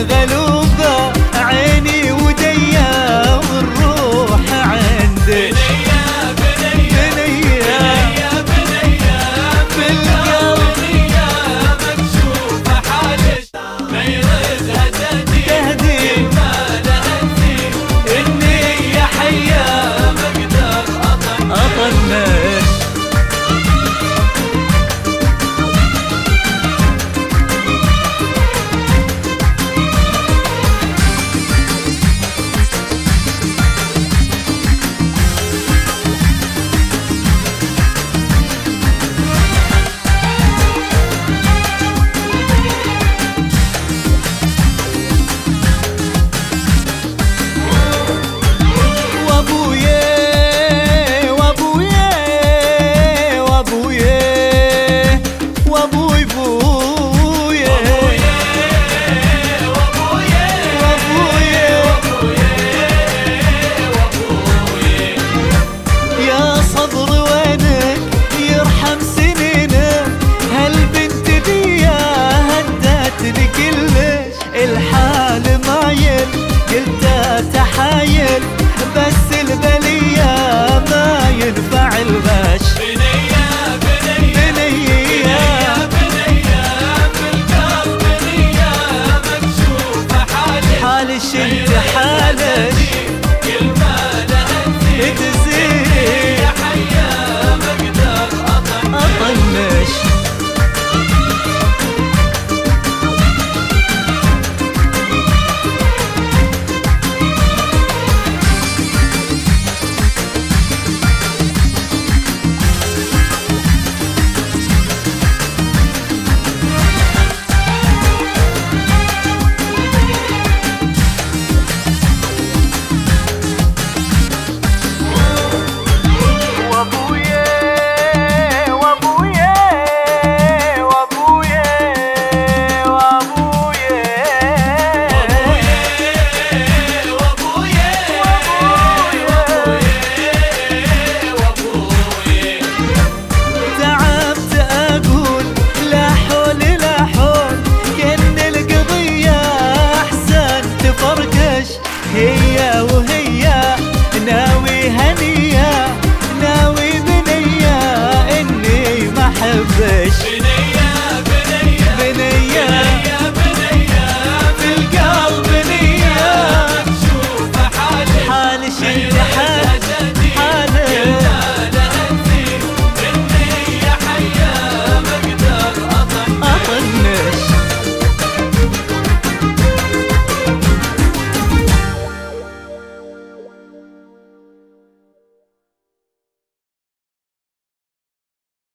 കളറുകളും حبش بنية في القلب شوف حالي حالي